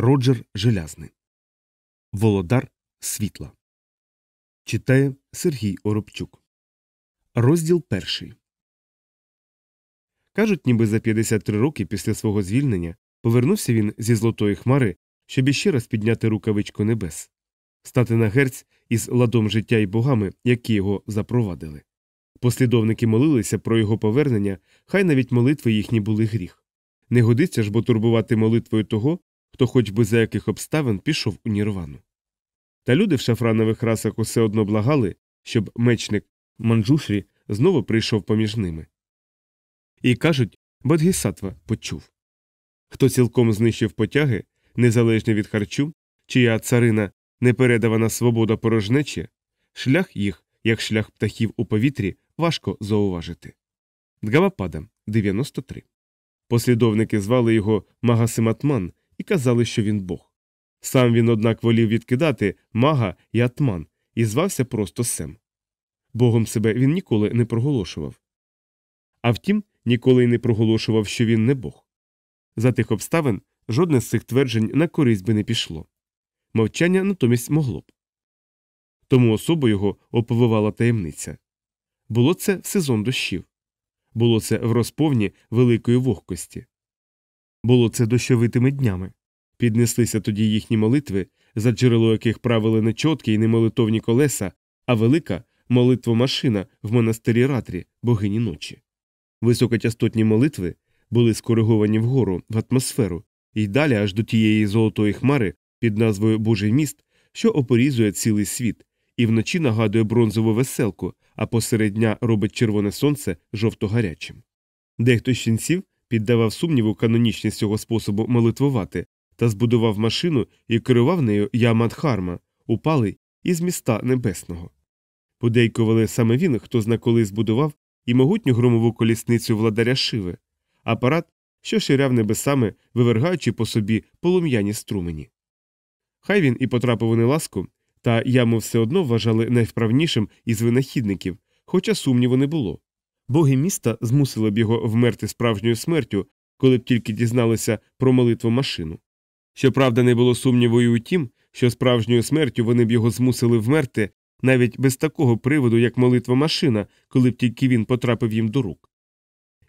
Роджер Желязний. Володар світла. Читає Сергій Оробчук. Розділ перший. Кажуть, ніби за 53 роки після свого звільнення повернувся він зі злотої хмари, щоб іще раз підняти рукавичку небес, стати на герць із ладом життя і богами, які його запровадили. Послідовники молилися про його повернення, хай навіть молитви їхні були гріх. Не годиться ж бо турбувати молитвою того, хто хоч би за яких обставин пішов у нірвану. Та люди в шафранових расах усе одно благали, щоб мечник Манджушрі знову прийшов поміж ними. І кажуть, Бодгісатва почув хто цілком знищив потяги, незалежні від харчу, чия царина непередавана свобода порожнечі, шлях їх, як шлях птахів у повітрі, важко зауважити. Дгавапада 93 Послідовники звали його Магасиматман і казали, що він Бог. Сам він, однак, волів відкидати мага і атман і звався просто Сем. Богом себе він ніколи не проголошував. А втім, ніколи й не проголошував, що він не Бог. За тих обставин жодне з цих тверджень на користь би не пішло. Мовчання натомість могло б. Тому особу його оповивала таємниця. Було це в сезон дощів. Було це в розповні великої вогкості. Було це дощовитими днями. Піднеслися тоді їхні молитви, за джерело яких правили не чоткі і не молитовні колеса, а велика молитвомашина в монастирі ратрі, богині ночі. Високочастотні молитви були скориговані вгору в атмосферу і далі аж до тієї золотої хмари під назвою Божий міст, що опорізує цілий світ, і вночі нагадує бронзову веселку, а посеред дня робить червоне сонце жовто гарячим. Дехто з ченців піддавав сумніву канонічність цього способу молитвувати та збудував машину і керував нею Ямадхарма, упалий із міста небесного. Подейкували саме він, хто зна коли збудував і могутню громову колісницю владаря Шиви, апарат, що ширяв небесами, вивергаючи по собі полум'яні струмені. Хай він і потрапив у неласку, та яму все одно вважали найвправнішим із винахідників, хоча сумніву не було. Боги міста змусили б його вмерти справжньою смертю, коли б тільки дізналися про молитву машину. Щоправда, не було сумніву і у тім, що справжньою смертю вони б його змусили вмерти навіть без такого приводу, як молитва машина, коли б тільки він потрапив їм до рук.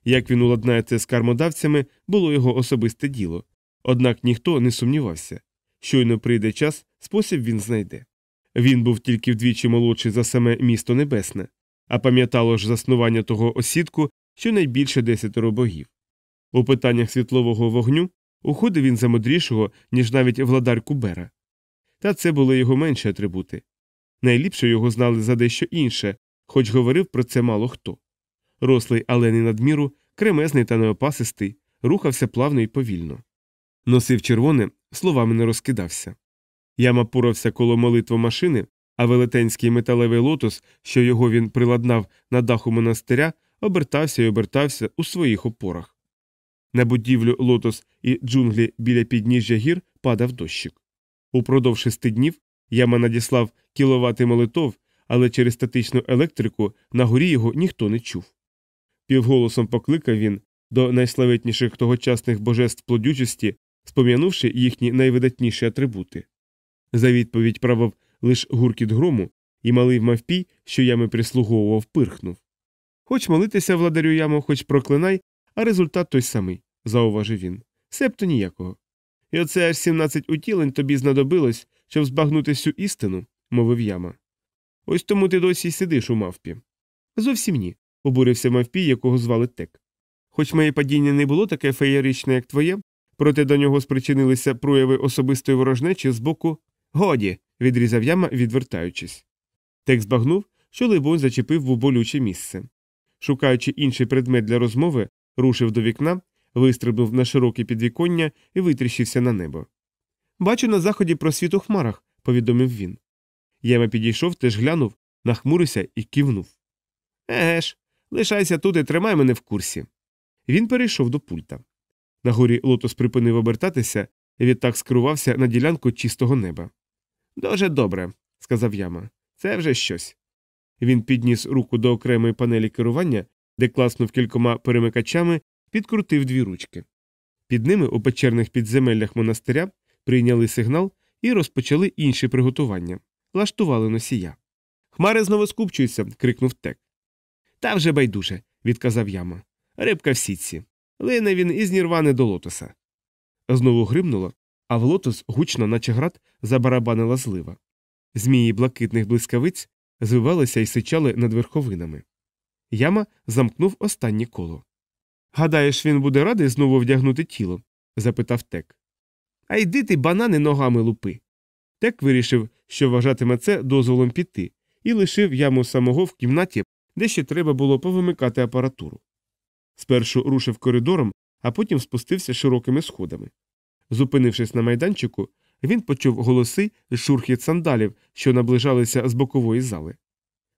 Як він уладнає це з кармодавцями, було його особисте діло, однак ніхто не сумнівався щойно прийде час, спосіб він знайде. Він був тільки вдвічі молодший за саме місто небесне, а пам'ятало ж заснування того осідку щонайбільше десятеро богів. У питаннях світлового вогню уходив він за мудрішого, ніж навіть владар Кубера. Та це були його менші атрибути. Найліпше його знали за дещо інше, хоч говорив про це мало хто. Рослий, але не надміру, кремезний та неопасистий, рухався плавно і повільно. Носив червоне, словами не розкидався. Яма порався коло молитви машини, а велетенський металевий лотос, що його він приладнав на даху монастиря, обертався і обертався у своїх опорах. На будівлю лотос і джунглі біля підніжжя гір падав дощик. Упродовж шести днів яма надіслав кіловати молитов, але через статичну електрику на горі його ніхто не чув. Півголосом покликав він до найславетніших тогочасних божеств плодючості, спом'янувши їхні найвидатніші атрибути. За відповідь правив лиш гуркіт грому, і малий мавпій, що ями прислуговував, пирхнув. Хоч молитися владарю яму, хоч проклинай, а результат той самий, зауважив він. Себто ніякого. І оце аж 17 утілень тобі знадобилось, щоб збагнути всю істину, мовив яма. Ось тому ти досі й сидиш у мавпі. Зовсім ні, обурився мавпій, якого звали Тек. Хоч моє падіння не було таке феєричне, як твоє, проте до нього спричинилися прояви особистої ворожнечі з боку Годі. відрізав яма, відвертаючись. Тек збагнув, що Либонь зачепив в болюче місце. Шукаючи інший предмет для розмови, рушив до вікна, вистрибнув на широке підвіконня і витріщився на небо. Бачу на заході просвіт у хмарах, повідомив він. Яма підійшов, теж глянув, нахмурився і кивнув. Еге ж, лишайся тут і тримай мене в курсі. Він перейшов до пульта. Нагорі лотос припинив обертатися і відтак скерувався на ділянку чистого неба. Дуже добре, сказав яма. Це вже щось. Він підніс руку до окремої панелі керування, де класнув кількома перемикачами, підкрутив дві ручки. Під ними, у печерних підземеллях монастиря, прийняли сигнал і розпочали інші приготування, лаштували носія. Хмари знову скупчуються. крикнув тек. Та вже байдуже, відказав яма. Рибка в сітці. Лине він із Нірвани до лотоса. Знову гримнуло, а в лотос гучно, наче град, забарабанила злива. Змії блакитних блискавиць звивалися і сичали над верховинами. Яма замкнув останнє коло. Гадаєш, він буде радий знову вдягнути тіло? запитав тек. А йди ти банани ногами лупи. Тек вирішив, що вважатиме це дозволом піти, і лишив яму самого в кімнаті, де ще треба було повимикати апаратуру. Спершу рушив коридором, а потім спустився широкими сходами. Зупинившись на майданчику, він почув голоси й шурхіт сандалів, що наближалися з бокової зали.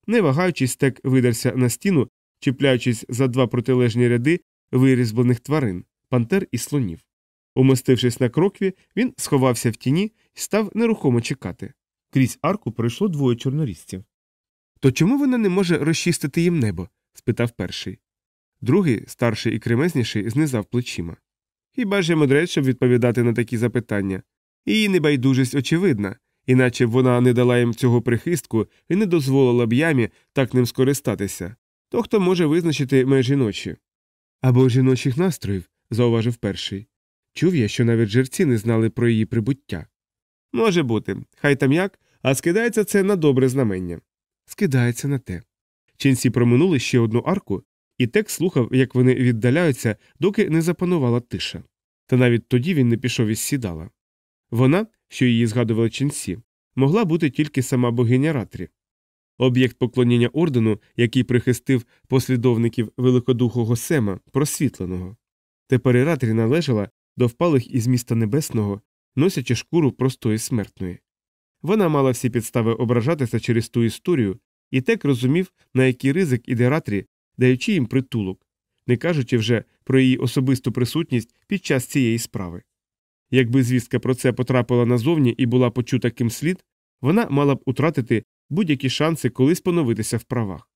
Не вагаючись, тек видерся на стіну, чіпляючись за два протилежні ряди вирізблених тварин, пантер і слонів. Умостившись на крокві, він сховався в тіні і став нерухомо чекати. Крізь арку пройшло двоє чорнорізців. То чому вона не може розчистити їм небо? спитав перший. Другий, старший і кремезніший, знизав плечима. Хіба ж я мудрець, щоб відповідати на такі запитання? Її небайдужість очевидна, іначе б вона не дала їм цього прихистку і не дозволила б ямі так ним скористатися. То хто може визначити межі ночі? Або жіночих настроїв, зауважив перший. Чув я, що навіть жерці не знали про її прибуття. Може бути, хай там як, а скидається це на добре знамення. Скидається на те. Ченсі проминули ще одну арку, і тек слухав, як вони віддаляються, доки не запанувала тиша. Та навіть тоді він не пішов із сідала. Вона, що її згадували ченсі, могла бути тільки сама богиня Ратрі. Об'єкт поклоніння ордену, який прихистив послідовників великодухого Сема, просвітленого. Тепер і Ратрі належала до впалих із міста небесного, носячи шкуру простої смертної. Вона мала всі підстави ображатися через ту історію, і тек розумів, на який ризик іде Ратрі, даючи їм притулок, не кажучи вже про її особисту присутність під час цієї справи. Якби звістка про це потрапила назовні і була почута ким слід, вона мала б утратити будь-які шанси колись поновитися в правах.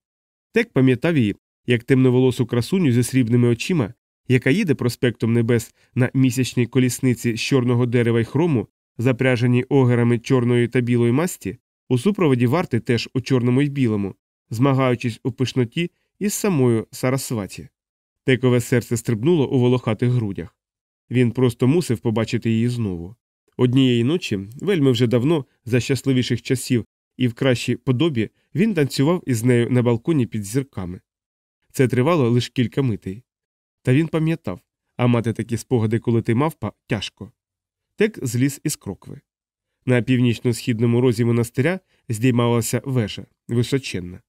Тек пам'ятав її, як темноволосу красуню зі срібними очима, яка їде проспектом небес на місячній колісниці з чорного дерева й хрому, запряженій огерами чорної та білої масті, у супроводі варти теж у чорному й білому, змагаючись у пишноті із самою Сарасваті. Текове серце стрибнуло у волохатих грудях. Він просто мусив побачити її знову. Однієї ночі, вельми вже давно, за щасливіших часів і в кращій подобі, він танцював із нею на балконі під зірками. Це тривало лише кілька митей. Та він пам'ятав, а мати такі спогади, коли ти мавпа, тяжко. Тек зліз із крокви. На північно-східному розі монастиря здіймалася вежа, височенна.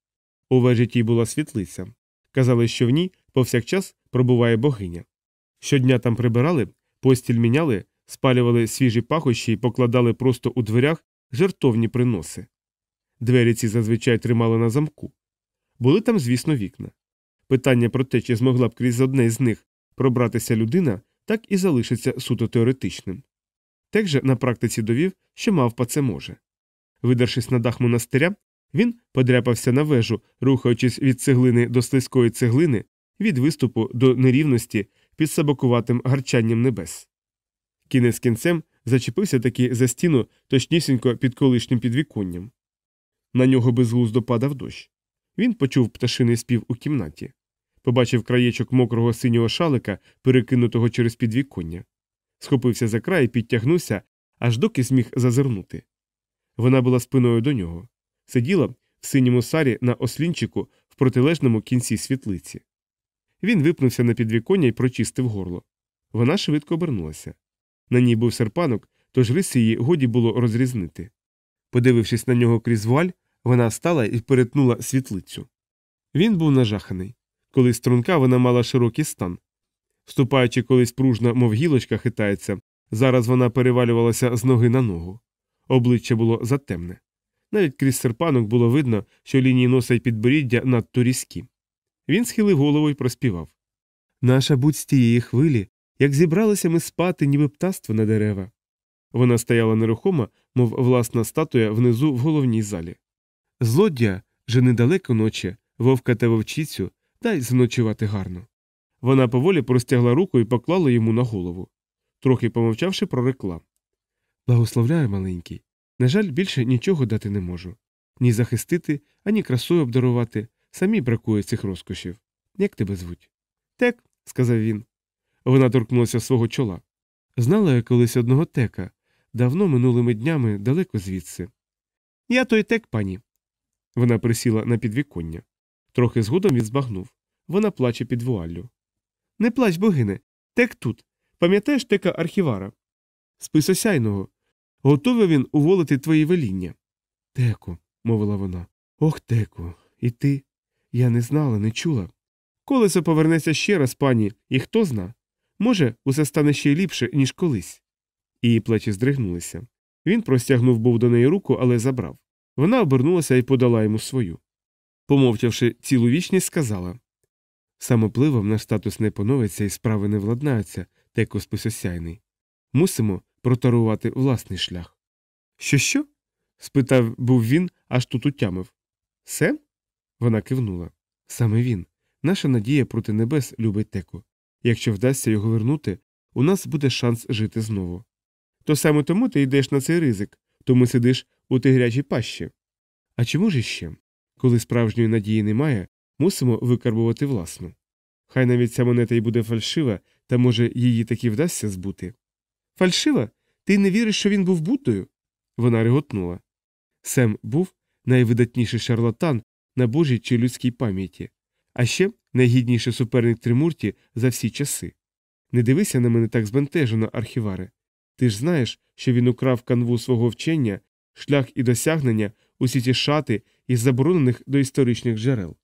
У вежі тій була світлиця. Казали, що в ній повсякчас пробуває богиня. Щодня там прибирали, постіль міняли, спалювали свіжі пахощі і покладали просто у дверях жертовні приноси. Двері ці зазвичай тримали на замку. Були там, звісно, вікна. Питання про те, чи змогла б крізь одне з них пробратися людина, так і залишиться суто теоретичним. Тек же на практиці довів, що мавпа це може. Видершись на дах монастиря, він подряпався на вежу, рухаючись від цеглини до слизької цеглини, від виступу до нерівності під сабокуватим гарчанням небес. Кінець кінцем зачепився таки за стіну точнісінько під колишнім підвіконням. На нього безглуздо падав дощ. Він почув пташиний спів у кімнаті, побачив краєчок мокрого синього шалика, перекинутого через підвіконня, схопився за край і підтягнувся, аж доки зміг зазирнути. Вона була спиною до нього, сиділа в синьому сарі на ослінчику в протилежному кінці світлиці. Він випнувся на підвіконня і прочистив горло. Вона швидко обернулася. На ній був серпанок, тож риси її годі було розрізнити. Подивившись на нього крізь вуаль, вона стала і перетнула світлицю. Він був нажаханий. Колись струнка вона мала широкий стан. Ступаючи колись пружно, мов гілочка хитається, зараз вона перевалювалася з ноги на ногу. Обличчя було затемне. Навіть крізь серпанок було видно, що лінії носа й підборіддя надто різкі. Він схилив голову і проспівав Наша будь з тієї хвилі, як зібралися ми спати, ніби птаство на дерева. Вона стояла нерухомо, мов власна статуя внизу в головній залі. Злодія же недалеко ночі, вовка та вовчицю, дай заночувати гарно. Вона поволі простягла руку і поклала йому на голову. Трохи помовчавши, прорекла Благословляю, маленький. На жаль, більше нічого дати не можу. Ні захистити, ані красою обдарувати. Самі бракує цих розкошів. Як тебе звуть? Тек, сказав він. Вона торкнулася свого чола. Знала я колись одного тека, давно минулими днями далеко звідси. Я той тек, пані. Вона присіла на підвіконня. Трохи згодом він збагнув. Вона плаче під вуаллю. Не плач, богине. Тек тут. Пам'ятаєш тека архівара? Спис осяйного. Готовий він уволити твої веління. Теку, мовила вона. Ох, теку, і ти. Я не знала, не чула. Колесо повернеться ще раз, пані, і хто зна? Може, усе стане ще й ліпше, ніж колись. Її плечі здригнулися. Він простягнув був до неї руку, але забрав. Вона обернулася і подала йому свою. Помовчавши цілу вічність, сказала Самопливом наш статус не поновиться і справи не владнаються, теко списосяйний. Мусимо протарувати власний шлях. Що, що? спитав був він, аж тут утямив. Сем? Вона кивнула. Саме він. Наша надія проти небес, любить теку. Якщо вдасться його вернути, у нас буде шанс жити знову. То саме тому ти йдеш на цей ризик, тому сидиш у тигрячій пащі. А чому ж іще? Коли справжньої надії немає, мусимо викарбувати власну. Хай навіть ця монета й буде фальшива, та може її таки вдасться збути. Фальшива? Ти не віриш, що він був Буддою? Вона реготнула. Сем був найвидатніший шарлатан на божій чи людській пам'яті, а ще найгідніший суперник Тримурті за всі часи. Не дивися на мене так збентежено, архіваре. Ти ж знаєш, що він украв канву свого вчення, шлях і досягнення, усі ті шати із заборонених до історичних джерел.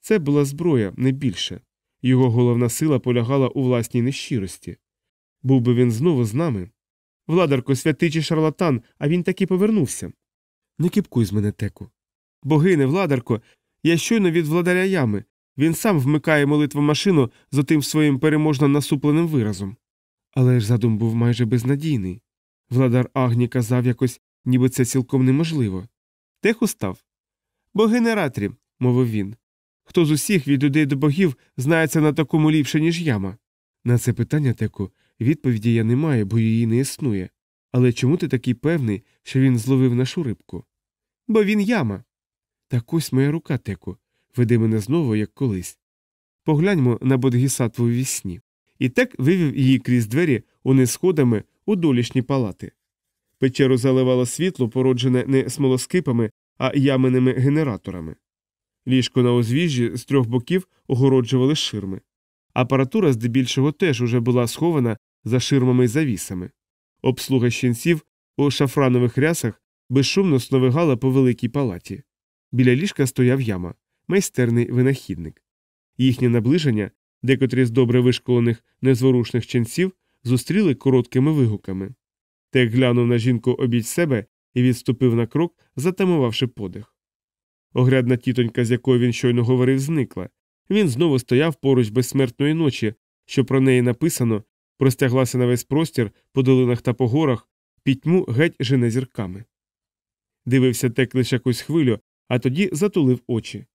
Це була зброя, не більше. Його головна сила полягала у власній нещирості. Був би він знову з нами. Владарко, святий чи шарлатан, а він таки повернувся. Не кіпкуй з мене теку. Богине, владарко, я щойно від владаря ями. Він сам вмикає молитву машину з отим своїм переможно насупленим виразом. Але ж задум був майже безнадійний. Владар Агні казав якось, ніби це цілком неможливо. Тех устав. Богине ратрі, мовив він. Хто з усіх від людей до богів знається на такому ліпше, ніж яма? На це питання, Теку, відповіді я не маю, бо її не існує. Але чому ти такий певний, що він зловив нашу рибку? Бо він яма. Так ось моя рука, Теку, веди мене знову, як колись. Погляньмо на Бодгісатву вісні. І тек вивів її крізь двері униз сходами у долішні палати. Печеру заливало світло, породжене не смолоскипами, а яминими генераторами. Ліжко на узвіжжі з трьох боків огороджували ширми. Апаратура здебільшого теж уже була схована за ширмами й завісами. Обслуга щенців у шафранових рясах безшумно сновигала по великій палаті. Біля ліжка стояв яма, майстерний винахідник. Їхнє наближення, декотрі з добре вишколених незворушних ченців, зустріли короткими вигуками. Тек глянув на жінку обіть себе і відступив на крок, затамувавши подих. Огрядна тітонька, з якою він щойно говорив, зникла. Він знову стояв поруч безсмертної ночі, що про неї написано, простяглася на весь простір по долинах та по горах, пітьму геть жене зірками. Дивився тек лише якусь хвилю, а тоді затулив очі.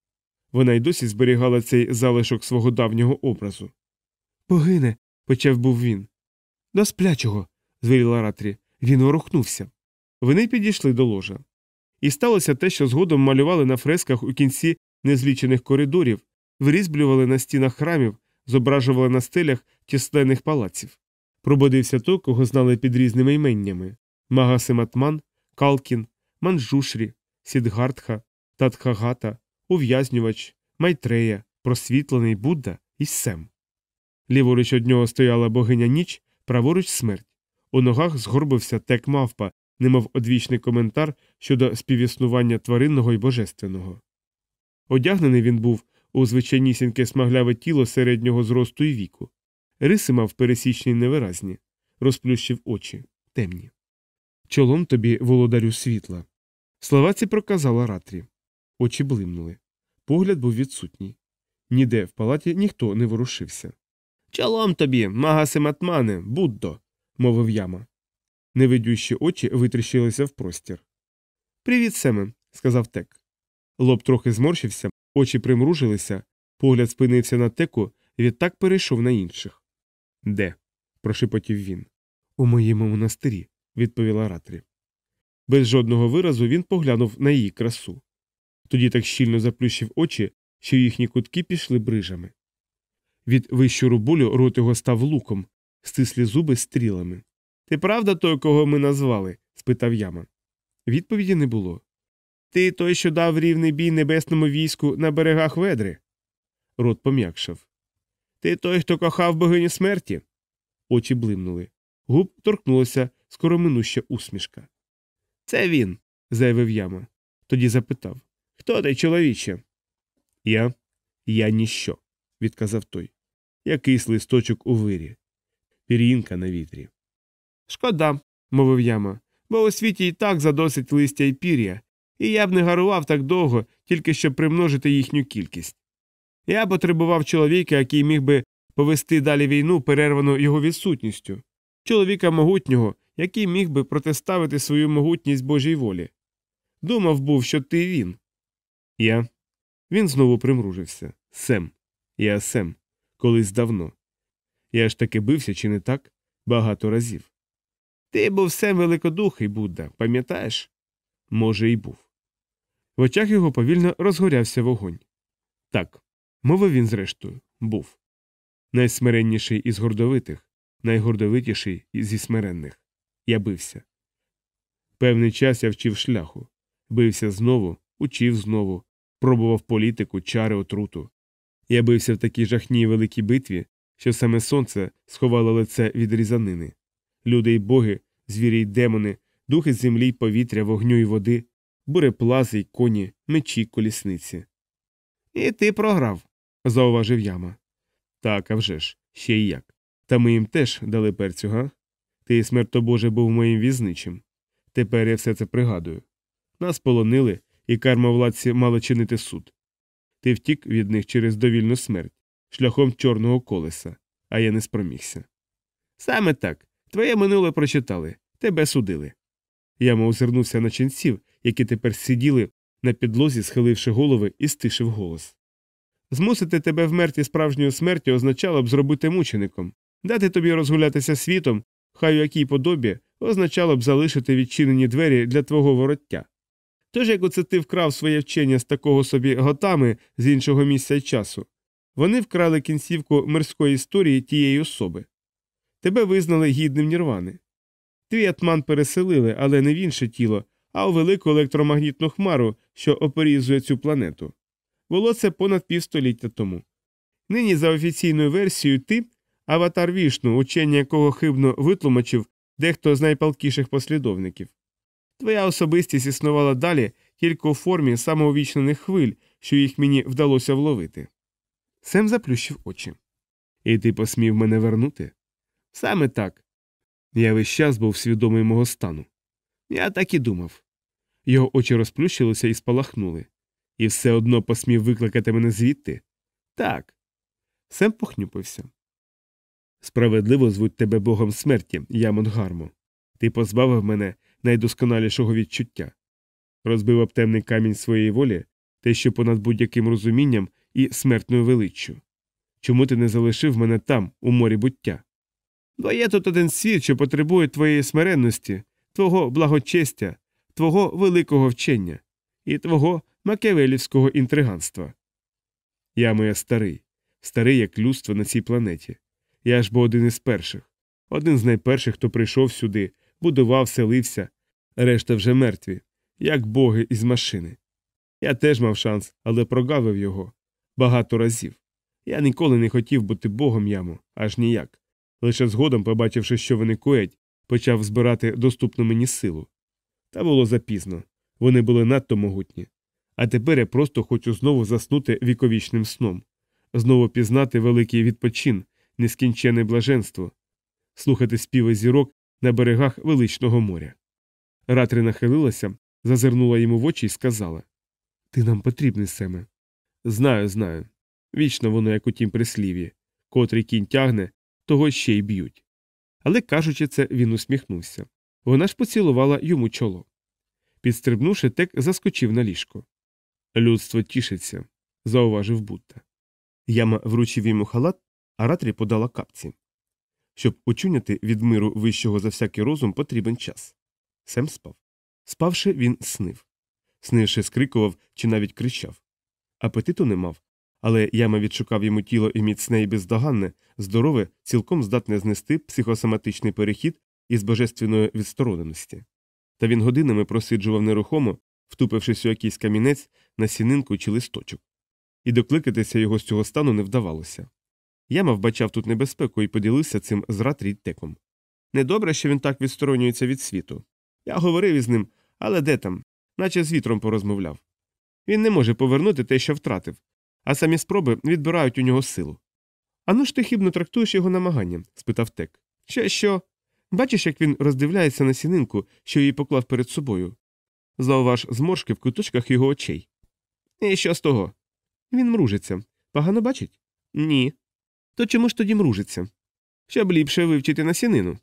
Вона й досі зберігала цей залишок свого давнього образу. Погине, почав був він. До сплячого, звеліла Ратрі. Він ворухнувся. Вони підійшли до ложа. І сталося те, що згодом малювали на фресках у кінці незлічених коридорів, вирізблювали на стінах храмів, зображували на стелях численних палаців. Пробудився той, кого знали під різними іменнями Магасиматман, Калкін, Манджушрі, Сідгартха, Татхагата, Ув'язнювач, Майтрея, Просвітлений Будда і Сем. Ліворуч од нього стояла богиня ніч, праворуч смерть. У ногах згорбився тек мавпа, немов одвічний коментар щодо співіснування тваринного і божественного. Одягнений він був у звичайнісіньке смагляве тіло середнього зросту і віку. Риси мав пересічні невиразні, розплющив очі, темні. Чолом тобі, володарю світла. Слова ці проказала ратрі. Очі блимнули. Погляд був відсутній. Ніде в палаті ніхто не ворушився. Чолом тобі, магасиматмане, Буддо, мовив яма. Невидющі очі витріщилися в простір. Привіт, Семе, сказав тек. Лоб трохи зморщився, очі примружилися, погляд спинився на теку відтак перейшов на інших. Де? прошепотів він. У моєму монастирі, відповіла Ратрі. Без жодного виразу він поглянув на її красу. Тоді так щільно заплющив очі, що їхні кутки пішли брижами. Від вищуру болю рот його став луком, стислі зуби стрілами. Ти правда той, кого ми назвали? спитав яма. Відповіді не було. Ти той, що дав рівний бій небесному війську на берегах ведри. Рот пом'якшав. Ти той, хто кохав богиню смерті. Очі блимнули. Губ торкнулася скороминуща усмішка. Це він, заявив яма. Тоді запитав Хто ти, чоловіче? Я. Я ніщо, відказав той. Якийсь листочок у вирі. Пір'їнка на вітрі. Шкода, мовив яма, бо у світі і так задосить листя і пір'я, і я б не гарував так довго, тільки щоб примножити їхню кількість. Я потребував чоловіка, який міг би повести далі війну, перервану його відсутністю, чоловіка могутнього, який міг би протиставити свою могутність Божій волі. Думав був, що ти він. Я. Він знову примружився. Сем. Я Сем. Колись давно. Я ж таки бився, чи не так? Багато разів. Ти був Сем великодухий, Будда, пам'ятаєш? Може, і був. В очах його повільно розгорявся вогонь. Так, мовив він, зрештою, був. Найсмиренніший із гордовитих, найгордовитіший зі смиренних. Я бився. Певний час я вчив шляху, бився знову, учив знову, пробував політику, чари отруту. Я бився в такій жахній великій битві, що саме сонце сховало лице від різанини. Люди й боги, звірі й демони, духи землі й повітря, вогню й води, буреплази й коні, мечі, колісниці. І ти програв, зауважив яма. Так, а вже ж, ще й як. Та ми їм теж дали перцю, га? Ти, смерто Боже, був моїм візничим. Тепер я все це пригадую. Нас полонили, і карма владці мала чинити суд. Ти втік від них через довільну смерть, шляхом чорного колеса, а я не спромігся. Саме так. Твоє минуле прочитали, тебе судили. Яма озирнувся на ченців, які тепер сиділи на підлозі, схиливши голови, і стишив голос. Змусити тебе вмерти справжньою смертю означало б зробити мучеником, дати тобі розгулятися світом, хай у якій подобі, означало б залишити відчинені двері для твого вороття. Тож, як оце ти вкрав своє вчення з такого собі готами з іншого місця й часу, вони вкрали кінцівку мирської історії тієї особи. Тебе визнали гідним нірвани. Твій атман переселили, але не в інше тіло, а у велику електромагнітну хмару, що оперізує цю планету. Було це понад півстоліття тому. Нині, за офіційною версією, ти аватар вішну, учення якого хибно витлумачив дехто з найпалкіших послідовників. Твоя особистість існувала далі тільки у формі самоувічнених хвиль, що їх мені вдалося вловити. Сем заплющив очі. І ти посмів мене вернути? Саме так. Я весь час був свідомий мого стану. Я так і думав. Його очі розплющилися і спалахнули. І все одно посмів викликати мене звідти? Так. Сем похнюпився. Справедливо звуть тебе богом смерті, Ямон Гармо. Ти позбавив мене найдосконалішого відчуття. Розбив об темний камінь своєї волі, те, що понад будь-яким розумінням і смертною величчю. Чому ти не залишив мене там, у морі буття? Бо є тут один світ, що потребує твоєї смиренності, твого благочестя, твого великого вчення і твого макевелівського інтриганства. Я моя старий, старий як людство на цій планеті. Я ж бо один із перших, один з найперших, хто прийшов сюди, будував, селився, решта вже мертві, як боги із машини. Я теж мав шанс, але прогавив його багато разів. Я ніколи не хотів бути богом яму, аж ніяк. Лише згодом, побачивши, що вони коять, почав збирати доступну мені силу. Та було запізно вони були надто могутні. А тепер я просто хочу знову заснути віковічним сном, знову пізнати великий відпочин, нескінчене блаженство, слухати співи зірок на берегах величного моря. Ратрі нахилилася, зазирнула йому в очі і сказала Ти нам потрібний, Семе. Знаю, знаю. Вічно воно, як у тім прислів'ї. Котрий кінь тягне, того ще й б'ють. Але, кажучи це, він усміхнувся. Вона ж поцілувала йому чоло. Підстрибнувши, тек заскочив на ліжко. Людство тішиться, зауважив Будда. Яма вручив йому халат, а ратрі подала капці. Щоб очуняти від миру вищого за всякий розум, потрібен час. Сем спав. Спавши, він снив. Снивши, скрикував чи навіть кричав. Апетиту не мав, але яма відшукав йому тіло і міцне і бездоганне, здорове, цілком здатне знести психосоматичний перехід із божественної відстороненості. Та він годинами просиджував нерухомо, втупившись у якийсь камінець на сінинку чи листочок. І докликатися його з цього стану не вдавалося. Яма вбачав тут небезпеку і поділився цим з Ратріттеком. Недобре, що він так відсторонюється від світу. Я говорив із ним, але де там, наче з вітром порозмовляв. Він не може повернути те, що втратив, а самі спроби відбирають у нього силу. Ану ж ти хібно трактуєш його намагання? спитав тек. Що, що? Бачиш, як він роздивляється на сінинку, що її поклав перед собою. Зауваж зморшки в куточках його очей. І що з того? Він мружиться. Погано бачить? Ні. То чому ж тоді мружиться? Щоб ліпше вивчити насінину.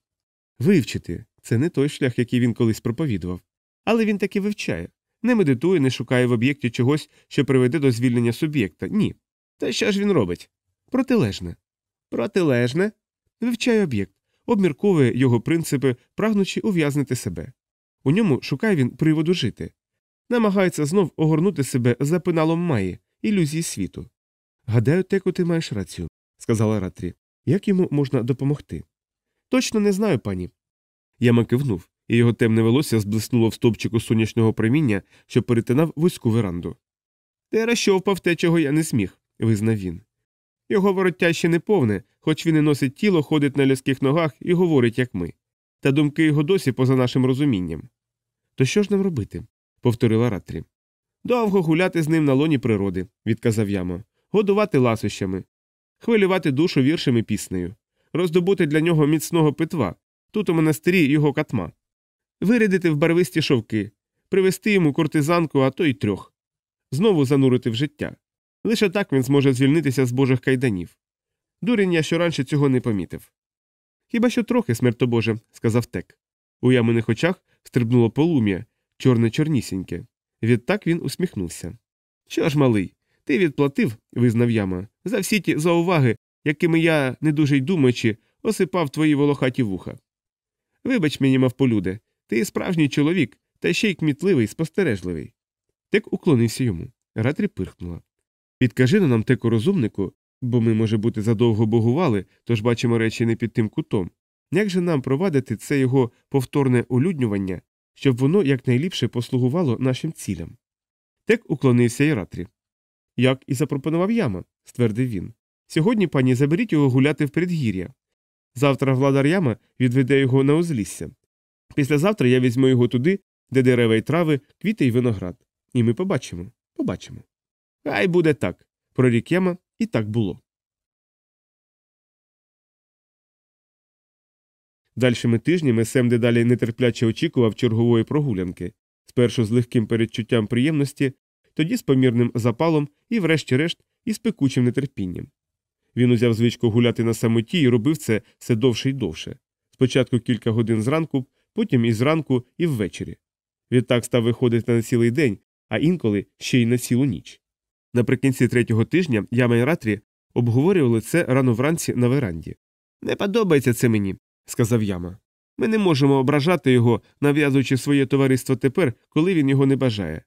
Вивчити це не той шлях, який він колись проповідував. Але він таки вивчає. Не медитує, не шукає в об'єкті чогось, що приведе до звільнення суб'єкта. Ні. Та що ж він робить? Протилежне. Протилежне? Вивчає об'єкт, обмірковує його принципи, прагнучи ув'язнити себе. У ньому шукає він приводу жити. Намагається знов огорнути себе за пеналом Маї, ілюзії світу. Гадаю, Теку, ти маєш рацію, сказала Ратрі. Як йому можна допомогти? Точно не знаю, пані. Яма кивнув, і його темне волосся зблиснуло в стовпчику сонячного проміння, що перетинав вузьку веранду. Ти розчовпав те, чого я не зміг, визнав він. Його вороття ще не повне, хоч він і носить тіло, ходить на людських ногах і говорить, як ми. Та думки його досі поза нашим розумінням. То що ж нам робити? повторила Ратрі. Довго гуляти з ним на лоні природи, відказав яма, годувати ласощами, хвилювати душу віршами піснею, роздобути для нього міцного питва, тут у монастирі його катма, вирядити в барвисті шовки, привезти йому кортизанку, а то й трьох, знову занурити в життя. Лише так він зможе звільнитися з божих кайданів. Дурень я щоранше цього не помітив. Хіба що трохи, смерто Боже, сказав тек. У яминих очах стрибнуло полум'я, чорне чорнісіньке. Відтак він усміхнувся. Що ж, малий, ти відплатив, визнав яма, за всі ті зауваги, якими я, не дуже й думаючи, осипав твої волохаті вуха. Вибач мені, мавполюде, ти справжній чоловік, та ще й кмітливий, спостережливий. Тек уклонився йому. Ратрі пирхнула. Підкажи нам теку розумнику, бо ми, може бути, задовго богували, тож бачимо речі не під тим кутом. Як же нам провадити це його повторне улюднювання, щоб воно якнайліпше послугувало нашим цілям? Тек уклонився і ратрі. Як і запропонував яма, ствердив він. Сьогодні, пані, заберіть його гуляти в передгір'я. Завтра владар яма відведе його на узлісся. Післязавтра я візьму його туди, де дерева й трави, квіти й виноград. І ми побачимо, побачимо. Хай буде так, прорік яма, і так було. Дальшими тижнями Сем дедалі нетерпляче очікував чергової прогулянки, спершу з легким передчуттям приємності, тоді з помірним запалом і, врешті-решт, із пекучим нетерпінням. Він узяв звичку гуляти на самоті і робив це все довше й довше. Спочатку кілька годин зранку, потім і зранку, і ввечері. Відтак став виходити на цілий день, а інколи ще й на цілу ніч. Наприкінці третього тижня яма і Ратрі обговорювали це рано вранці на веранді. Не подобається це мені, сказав яма. Ми не можемо ображати його, нав'язуючи своє товариство тепер, коли він його не бажає.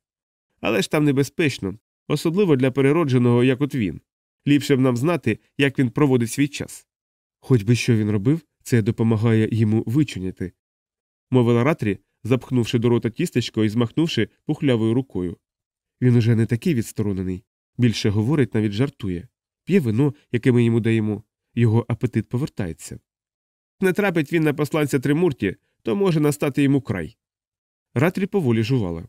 Але ж там небезпечно, особливо для переродженого, як от він. Ліпше б нам знати, як він проводить свій час. Хоч би що він робив, це допомагає йому вичуняти, мовила Ратрі, запхнувши до рота тістечко і змахнувши пухлявою рукою. Він уже не такий відсторонений, більше говорить, навіть жартує, п'є вино, яке ми йому даємо, його апетит повертається. Не трапить він на посланця Тримурті, то може настати йому край. Ратрі поволі жувала.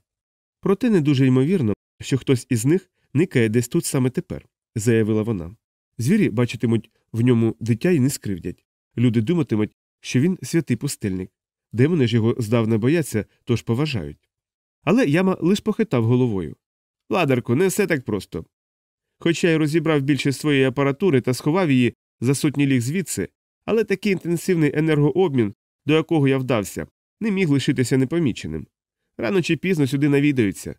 Проте не дуже ймовірно, що хтось із них никає десь тут саме тепер, заявила вона. Звірі бачитимуть в ньому дитя і не скривдять. Люди думатимуть, що він святий пустельник. Демони ж його здавна бояться, тож поважають. Але яма лиш похитав головою. Ладарку, не все так просто. Хоча й розібрав більшість своєї апаратури та сховав її за сотні ліг звідси, але такий інтенсивний енергообмін, до якого я вдався, не міг лишитися непоміченим. Рано чи пізно сюди навідаються.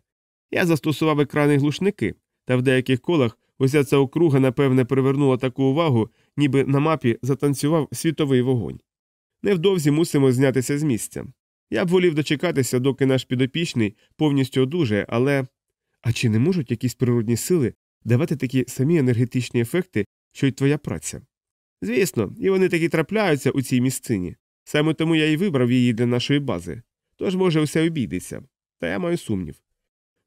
Я застосував екрани глушники, та в деяких колах Уся ця округа, напевне, привернула таку увагу, ніби на мапі затанцював світовий вогонь. Невдовзі мусимо знятися з місця. Я б волів дочекатися, доки наш підопічний повністю одужає, але. А чи не можуть якісь природні сили давати такі самі енергетичні ефекти, що й твоя праця? Звісно, і вони такі трапляються у цій місцині. Саме тому я і вибрав її для нашої бази. Тож, може, все обійдеться. Та я маю сумнів.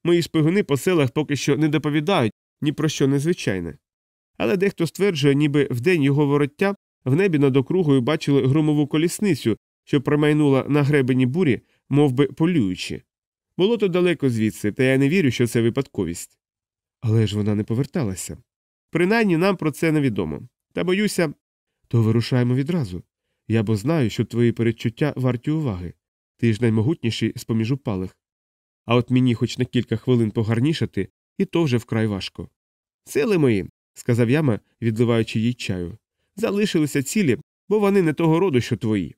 Мої шпигуни по селах поки що не доповідають ні про що незвичайне. Але дехто стверджує, ніби вдень його вороття в небі над округою бачили громову колісницю, що промайнула на гребені бурі, мов би полюючи. Було то далеко звідси, та я не вірю, що це випадковість. Але ж вона не поверталася. Принаймні нам про це невідомо. Та боюся, то вирушаємо відразу. Я бо знаю, що твої передчуття варті уваги. Ти ж наймогутніший з поміж упалих. А от мені хоч на кілька хвилин погарнішати, і то вже вкрай важко. Сили мої, сказав яма, відливаючи їй чаю, залишилися цілі, бо вони не того роду, що твої.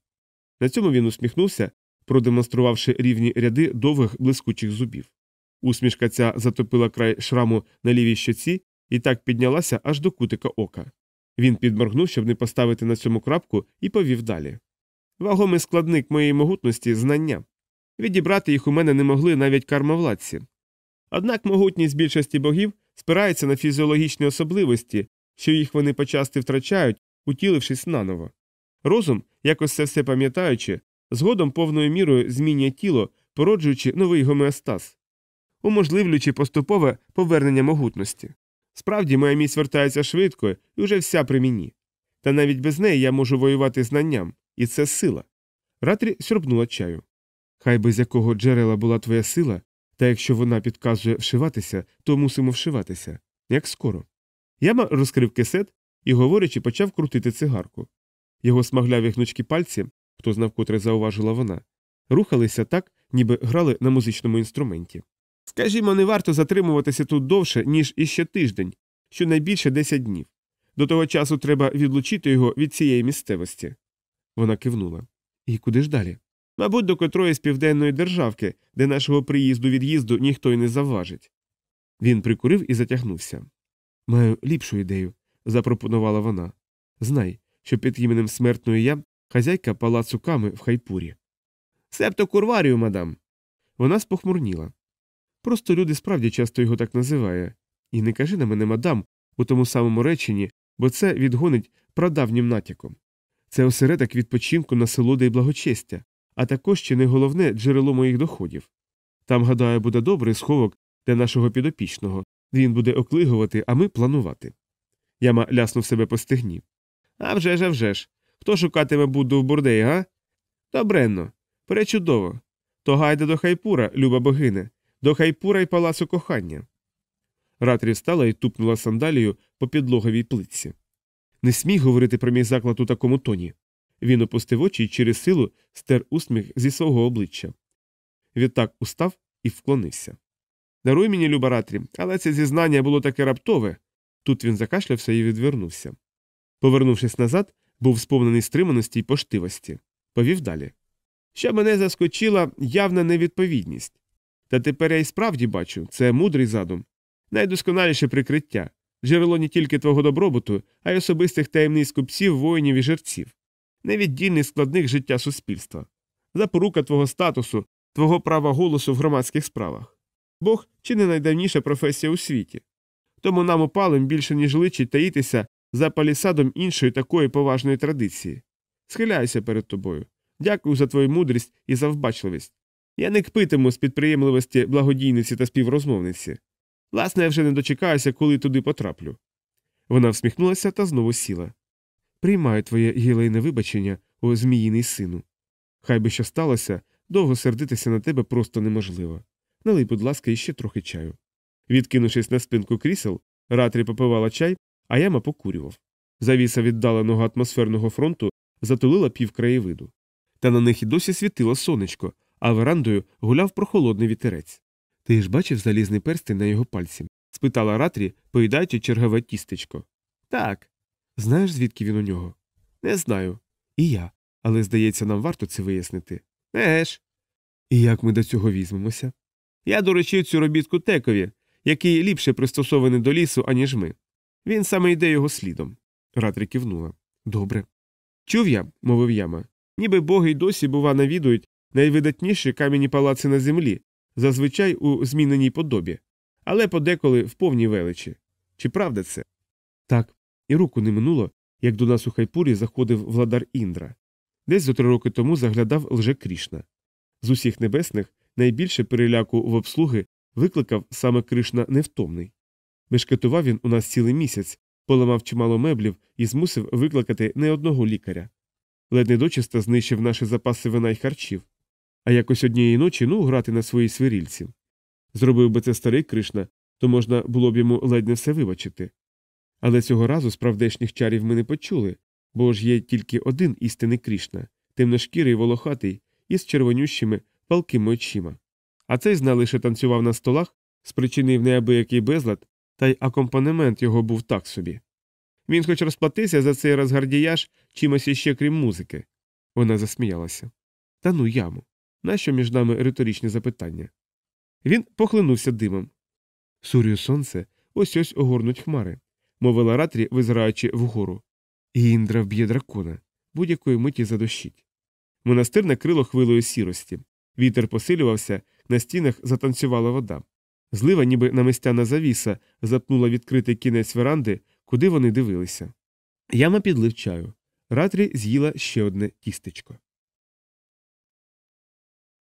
На цьому він усміхнувся, продемонструвавши рівні ряди довгих блискучих зубів. Усмішка ця затопила край шраму на лівій щоці і так піднялася аж до кутика ока. Він підморгнув, щоб не поставити на цьому крапку, і повів далі. Вагомий складник моєї могутності знання. Відібрати їх у мене не могли навіть кармовладці. Однак могутність більшості богів спирається на фізіологічні особливості, що їх вони почасти втрачають, утілившись наново. Розум, якось це все пам'ятаючи, згодом повною мірою змінює тіло, породжуючи новий гомеостаз, уможливлюючи поступове повернення могутності. Справді, моя міць вертається швидко і вже вся при мені. Та навіть без неї я можу воювати знанням, і це сила. Ратрі сьорбнула чаю. Хай би з якого джерела була твоя сила, та якщо вона підказує вшиватися, то мусимо вшиватися. Як скоро. Яма розкрив кисет і, говорячи, почав крутити цигарку. Його смагляві гнучкі пальці, хто знав котре зауважила вона, рухалися так, ніби грали на музичному інструменті. Скажімо, не варто затримуватися тут довше, ніж іще тиждень, щонайбільше 10 днів. До того часу треба відлучити його від цієї місцевості. Вона кивнула. І куди ж далі? Мабуть, до котрої з південної державки, де нашого приїзду від'їзду ніхто й не завважить. Він прикурив і затягнувся. Маю ліпшу ідею, запропонувала вона. Знай, що під іменем смертної я хазяйка палацу ками в хайпурі. Септо курварію, мадам. Вона спохмурніла. Просто люди справді часто його так називає. І не кажи на мене, мадам, у тому самому реченні, бо це відгонить прадавнім натяком. Це осередок відпочинку насолоди і благочестя, а також чи не головне джерело моїх доходів. Там, гадаю, буде добрий сховок для нашого підопічного. Він буде оклигувати, а ми планувати. Яма ляснув себе по стегні. «А вже ж, а вже ж. Хто шукатиме Будду в бурдеї, га? Добренно. Пречудово. То гайде до хайпура, люба богине, до хайпура й палацу кохання. Ратрі встала і тупнула сандалію по підлоговій плитці. Не смій говорити про мій заклад у такому тоні. Він опустив очі і через силу стер усміх зі свого обличчя. Відтак устав і вклонився. Даруй мені, люба Ратрі, але це зізнання було таке раптове. Тут він закашлявся і відвернувся. Повернувшись назад, був сповнений стриманості й поштивості. Повів далі. Що мене заскочила явна невідповідність. Та тепер я й справді бачу це мудрий задум, найдосконаліше прикриття, джерело не тільки твого добробуту, а й особистих таємниць купців, воїнів і жерців, невіддільний складник життя суспільства, запорука твого статусу, твого права голосу в громадських справах. Бог чи не найдавніша професія у світі. Тому нам упалим більше, ніж личить таїтися за палісадом іншої такої поважної традиції. Схиляюся перед тобою. Дякую за твою мудрість і за вбачливість. Я не кпитиму з підприємливості благодійниці та співрозмовниці. Власне, я вже не дочекаюся, коли туди потраплю. Вона всміхнулася та знову сіла. Приймаю твоє гілейне вибачення, о зміїний сину. Хай би що сталося, довго сердитися на тебе просто неможливо. Налий, будь ласка, іще трохи чаю. Відкинувшись на спинку крісел, Ратрі попивала чай, а яма покурював. Завіса віддаленого атмосферного фронту затулила пів краєвиду. Та на них і досі світило сонечко, а верандою гуляв прохолодний вітерець. Ти ж бачив залізний перстень на його пальці? спитала Ратрі, поїдаючи чергове тістечко. Так. Знаєш, звідки він у нього? Не знаю. І я. Але, здається, нам варто це вияснити. Еге ж. І як ми до цього візьмемося? Я доручив цю робітку текові, який ліпше пристосований до лісу, аніж ми. Він саме йде його слідом. Ратрі кивнула. Добре. Чув я, мовив яма. Ніби боги й досі, бува, навідують найвидатніші кам'яні палаци на землі, зазвичай у зміненій подобі, але подеколи в повній величі. Чи правда це? Так, і руку не минуло, як до нас у хайпурі заходив владар Індра. Десь зо три роки тому заглядав лже Крішна. З усіх небесних найбільше переляку в обслуги викликав саме Кришна невтомний. Бешкетував він у нас цілий місяць, поламав чимало меблів і змусив викликати не одного лікаря. Ледь не дочисто знищив наші запаси вина й харчів, а якось однієї ночі ну грати на своїй свирільці. Зробив би це старий Кришна, то можна було б йому ледь не все вибачити. Але цього разу справдешніх чарів ми не почули, бо ж є тільки один істинний Крішна, темношкірий волохатий із червонющими палкими очима. А цей зна лише танцював на столах, спричинив неабиякий безлад, та й акомпанемент його був так собі. Він хоч розплатився за цей розгардіяж чимось іще крім музики. Вона засміялася. Та ну яму. Нащо між нами риторичне запитання? Він похлинувся димом. Сурію сонце ось ось огорнуть хмари, мовила ратрі, визираючи вгору. І Індра вб'є дракона, будь-якої миті задощить. Монастир накрило хвилою сірості. Вітер посилювався, на стінах затанцювала вода. Злива, ніби намистяна завіса, запнула відкритий кінець веранди, куди вони дивилися. Яма підлив чаю. Ратрі з'їла ще одне тістечко.